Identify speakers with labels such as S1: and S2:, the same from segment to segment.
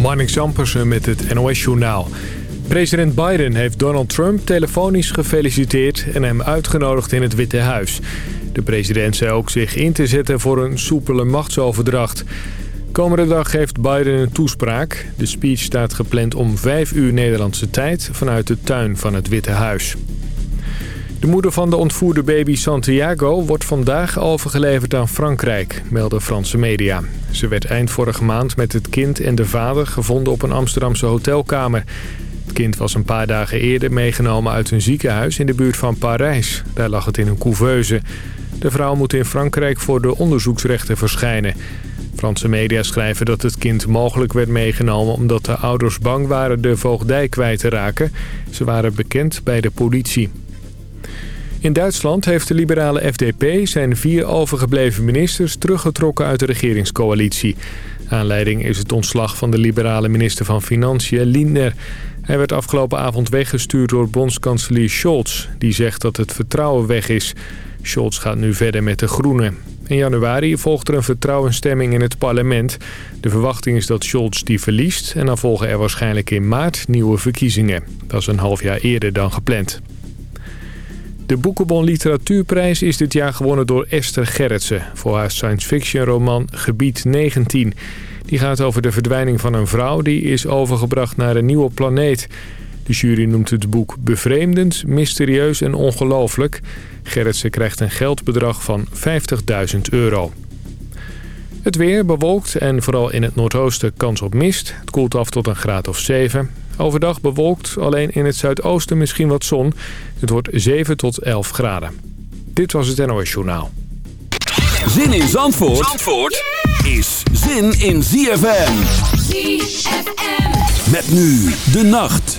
S1: Marnik Zampersen met het NOS-journaal. President Biden heeft Donald Trump telefonisch gefeliciteerd... en hem uitgenodigd in het Witte Huis. De president zei ook zich in te zetten voor een soepele machtsoverdracht. Komende dag geeft Biden een toespraak. De speech staat gepland om 5 uur Nederlandse tijd... vanuit de tuin van het Witte Huis. De moeder van de ontvoerde baby Santiago wordt vandaag overgeleverd aan Frankrijk, melden Franse media. Ze werd eind vorige maand met het kind en de vader gevonden op een Amsterdamse hotelkamer. Het kind was een paar dagen eerder meegenomen uit een ziekenhuis in de buurt van Parijs. Daar lag het in een couveuse. De vrouw moet in Frankrijk voor de onderzoeksrechten verschijnen. Franse media schrijven dat het kind mogelijk werd meegenomen... omdat de ouders bang waren de voogdij kwijt te raken. Ze waren bekend bij de politie. In Duitsland heeft de liberale FDP zijn vier overgebleven ministers teruggetrokken uit de regeringscoalitie. Aanleiding is het ontslag van de liberale minister van Financiën, Lindner. Hij werd afgelopen avond weggestuurd door bondskanselier Scholz. Die zegt dat het vertrouwen weg is. Scholz gaat nu verder met de Groenen. In januari volgt er een vertrouwensstemming in het parlement. De verwachting is dat Scholz die verliest... en dan volgen er waarschijnlijk in maart nieuwe verkiezingen. Dat is een half jaar eerder dan gepland. De Boekenbon Literatuurprijs is dit jaar gewonnen door Esther Gerritsen... voor haar science fiction roman Gebied 19. Die gaat over de verdwijning van een vrouw die is overgebracht naar een nieuwe planeet. De jury noemt het boek bevreemdend, mysterieus en ongelooflijk. Gerritsen krijgt een geldbedrag van 50.000 euro. Het weer bewolkt en vooral in het noordoosten kans op mist. Het koelt af tot een graad of 7. Overdag bewolkt, alleen in het zuidoosten misschien wat zon. Het wordt 7 tot 11 graden. Dit was het NOS Journaal.
S2: Zin in Zandvoort, Zandvoort is zin in ZFM.
S3: ZFM.
S2: Met nu de nacht.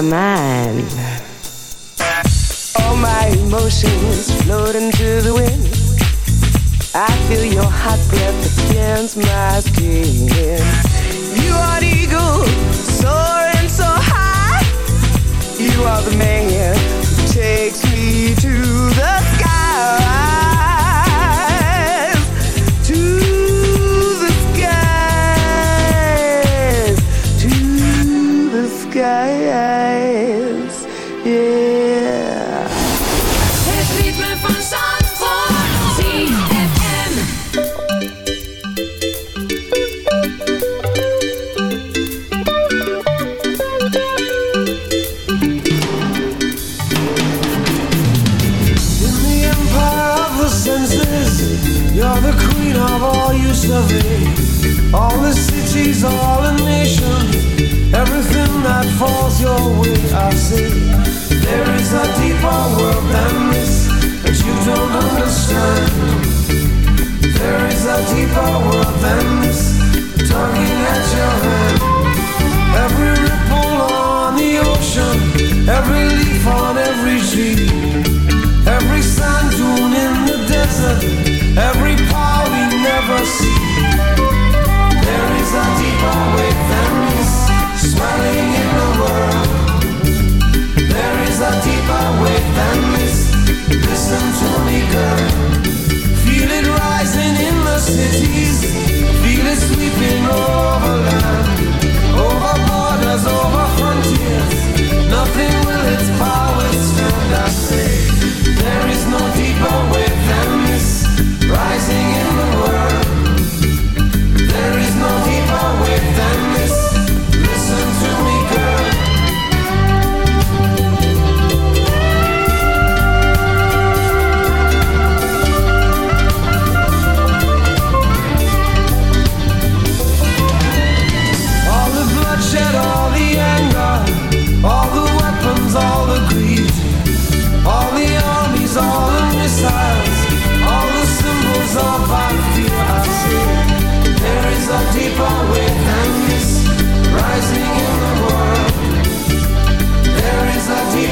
S4: programa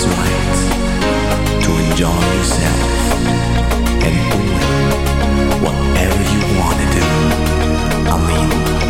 S5: is right to enjoy yourself and do whatever you want to do. I mean,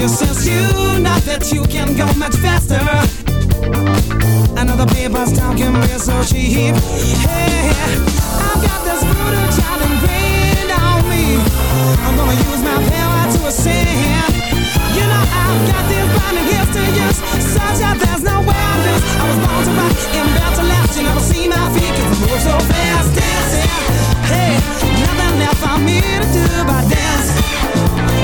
S6: you since you know that you can go much faster. Another paper's talking me so cheap. Hey, I've got this brutal child ingrained on me. I'm gonna use my power to ascend. You know I've got this blinding gifts to use, such that there's no way I lose. I was born to rock and built to last. You never see my feet 'cause I move so fast dancing. Hey, nothing left for me to do but dance.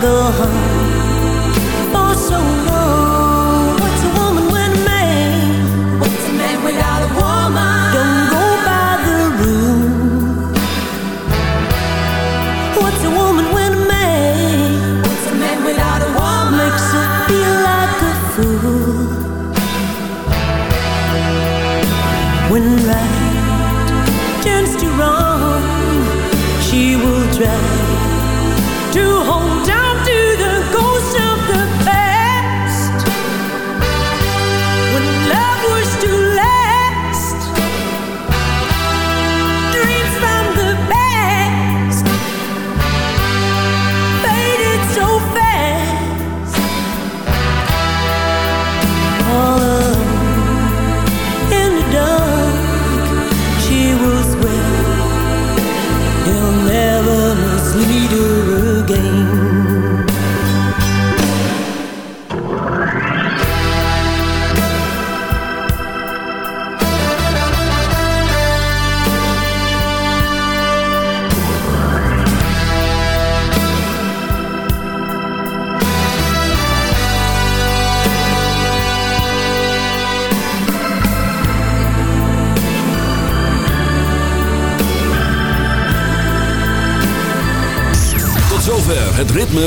S7: go home